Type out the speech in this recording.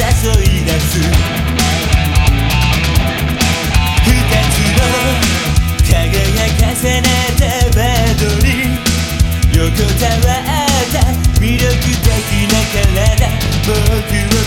誘い出す。二つの輝かせなたバードに。横たわった魅力的な体。僕を